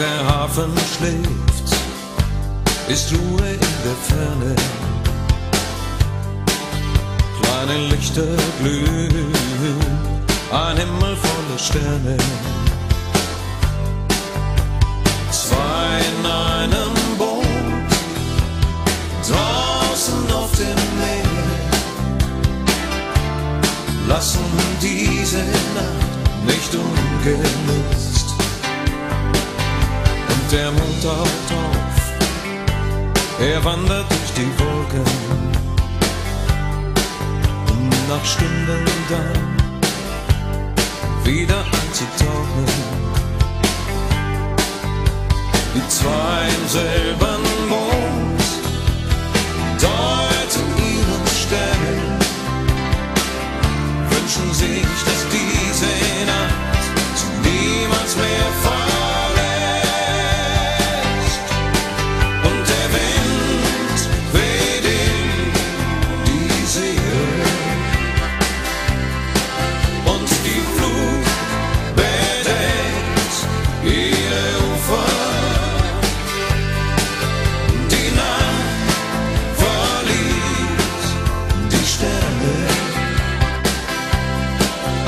der Hafen schläft, ist Ruhe in der Ferne. Kleine Lichter glühen, ein Himmel voller Sterne. Zwei in einem Boot, draußen auf dem Meer, lassen diese Nacht nicht ungenutzt. Er wandert durch die Wolken. Um nach Stunden dann wieder einzutauchen. Die zwei im selben Mond deuten ihren Stern, wünschen sich, dass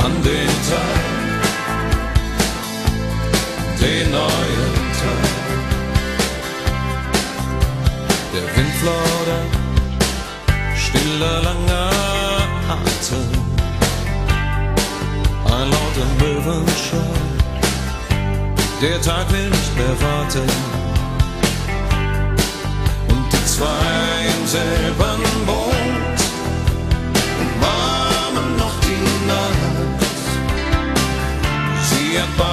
an den Tag, den neuen Tag. Der Wind flaudert, stiller, langer Atem, ein lauter Möwenschrei. Der Tag will nicht mehr warten und die zwei im selben Boot December.